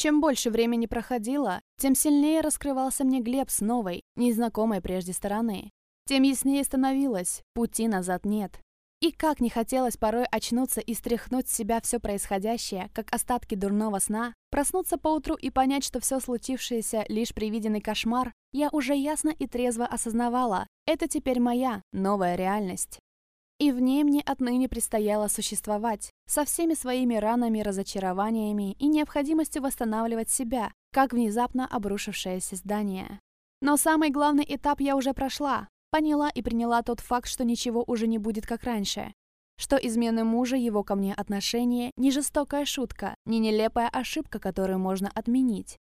Чем больше времени проходило, тем сильнее раскрывался мне Глеб с новой, незнакомой прежде стороны. Тем яснее становилось, пути назад нет. И как не хотелось порой очнуться и стряхнуть с себя все происходящее, как остатки дурного сна, проснуться поутру и понять, что все случившееся лишь привиденный кошмар, я уже ясно и трезво осознавала, это теперь моя новая реальность. И в ней мне отныне предстояло существовать, со всеми своими ранами, разочарованиями и необходимостью восстанавливать себя, как внезапно обрушившееся здание. Но самый главный этап я уже прошла, Поняла и приняла тот факт, что ничего уже не будет как раньше. Что измены мужа, его ко мне отношение, не жестокая шутка, не нелепая ошибка, которую можно отменить.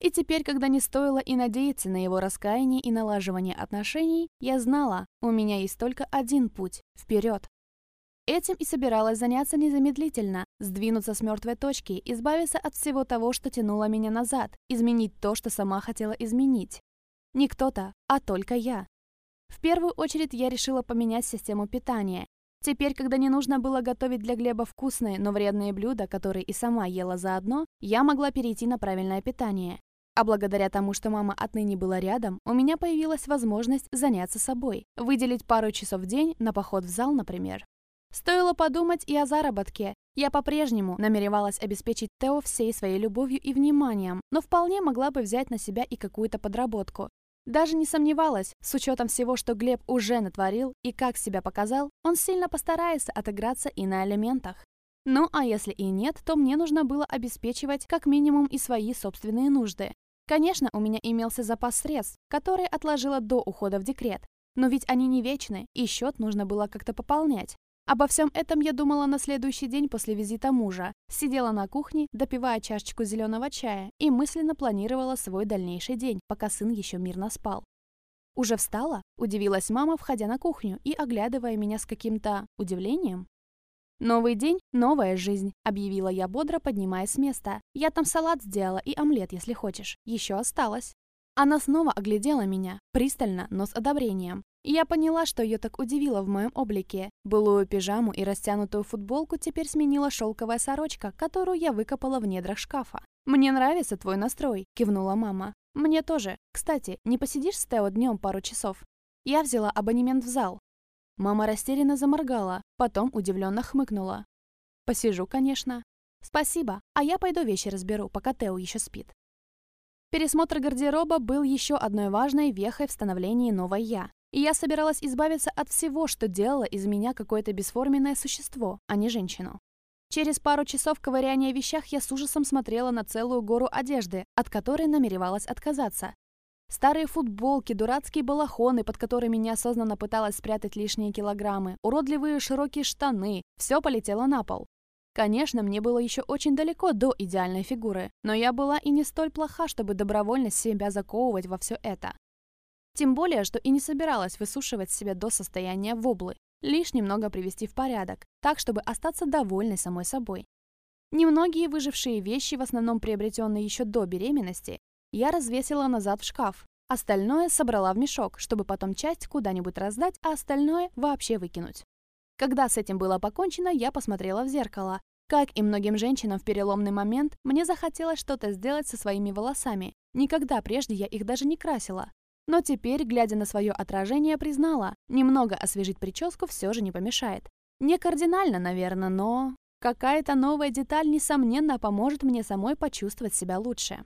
И теперь, когда не стоило и надеяться на его раскаяние и налаживание отношений, я знала, у меня есть только один путь – вперед. Этим и собиралась заняться незамедлительно, сдвинуться с мертвой точки, избавиться от всего того, что тянуло меня назад, изменить то, что сама хотела изменить. Не кто-то, а только я. В первую очередь я решила поменять систему питания. Теперь, когда не нужно было готовить для Глеба вкусные, но вредные блюда, которые и сама ела заодно, я могла перейти на правильное питание. А благодаря тому, что мама отныне была рядом, у меня появилась возможность заняться собой, выделить пару часов в день на поход в зал, например. Стоило подумать и о заработке. Я по-прежнему намеревалась обеспечить Тео всей своей любовью и вниманием, но вполне могла бы взять на себя и какую-то подработку. Даже не сомневалась, с учетом всего, что Глеб уже натворил и как себя показал, он сильно постарается отыграться и на элементах. Ну, а если и нет, то мне нужно было обеспечивать как минимум и свои собственные нужды. Конечно, у меня имелся запас средств, которые отложила до ухода в декрет. Но ведь они не вечны, и счет нужно было как-то пополнять. Обо всем этом я думала на следующий день после визита мужа. Сидела на кухне, допивая чашечку зеленого чая и мысленно планировала свой дальнейший день, пока сын еще мирно спал. «Уже встала?» – удивилась мама, входя на кухню и оглядывая меня с каким-то удивлением. «Новый день, новая жизнь», — объявила я бодро, поднимаясь с места. «Я там салат сделала и омлет, если хочешь. Еще осталось». Она снова оглядела меня, пристально, но с одобрением. Я поняла, что ее так удивило в моем облике. Былую пижаму и растянутую футболку теперь сменила шелковая сорочка, которую я выкопала в недрах шкафа. «Мне нравится твой настрой», — кивнула мама. «Мне тоже. Кстати, не посидишь с Тео днем пару часов?» Я взяла абонемент в зал. Мама растерянно заморгала, потом удивленно хмыкнула. «Посижу, конечно». «Спасибо, а я пойду вещи разберу, пока Тео еще спит». Пересмотр гардероба был еще одной важной вехой в становлении новой «я». И я собиралась избавиться от всего, что делало из меня какое-то бесформенное существо, а не женщину. Через пару часов ковыряния в вещах я с ужасом смотрела на целую гору одежды, от которой намеревалась отказаться. Старые футболки, дурацкие балахоны, под которыми неосознанно пыталась спрятать лишние килограммы, уродливые широкие штаны – все полетело на пол. Конечно, мне было еще очень далеко до идеальной фигуры, но я была и не столь плоха, чтобы добровольно себя заковывать во все это. Тем более, что и не собиралась высушивать себя до состояния воблы, лишь немного привести в порядок, так, чтобы остаться довольной самой собой. Немногие выжившие вещи, в основном приобретенные еще до беременности, я развесила назад в шкаф. Остальное собрала в мешок, чтобы потом часть куда-нибудь раздать, а остальное вообще выкинуть. Когда с этим было покончено, я посмотрела в зеркало. Как и многим женщинам в переломный момент, мне захотелось что-то сделать со своими волосами. Никогда прежде я их даже не красила. Но теперь, глядя на свое отражение, признала, немного освежить прическу все же не помешает. Не кардинально, наверное, но... Какая-то новая деталь, несомненно, поможет мне самой почувствовать себя лучше.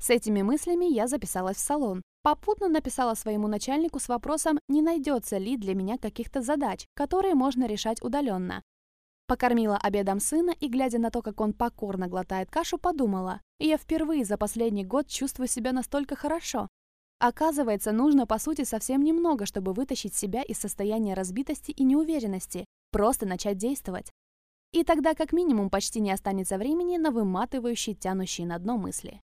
С этими мыслями я записалась в салон. Попутно написала своему начальнику с вопросом, не найдется ли для меня каких-то задач, которые можно решать удаленно. Покормила обедом сына и, глядя на то, как он покорно глотает кашу, подумала, я впервые за последний год чувствую себя настолько хорошо, Оказывается, нужно по сути совсем немного, чтобы вытащить себя из состояния разбитости и неуверенности, просто начать действовать. И тогда как минимум почти не останется времени на выматывающие, тянущие на дно мысли.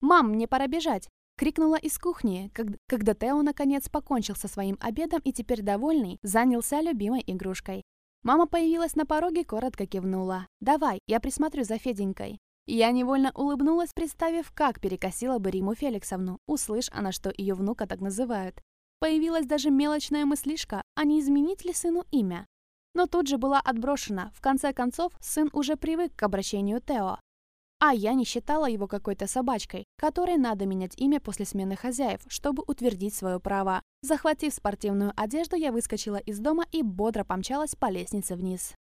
«Мам, мне пора бежать!» — крикнула из кухни, когда Тео наконец покончил со своим обедом и теперь довольный, занялся любимой игрушкой. Мама появилась на пороге, коротко кивнула. «Давай, я присмотрю за Феденькой». Я невольно улыбнулась, представив, как перекосила бы Риму Феликсовну, услышь она, что ее внука так называют. Появилась даже мелочная мыслишка, а не изменить ли сыну имя. Но тут же была отброшена. В конце концов, сын уже привык к обращению Тео. А я не считала его какой-то собачкой, которой надо менять имя после смены хозяев, чтобы утвердить свое право. Захватив спортивную одежду, я выскочила из дома и бодро помчалась по лестнице вниз.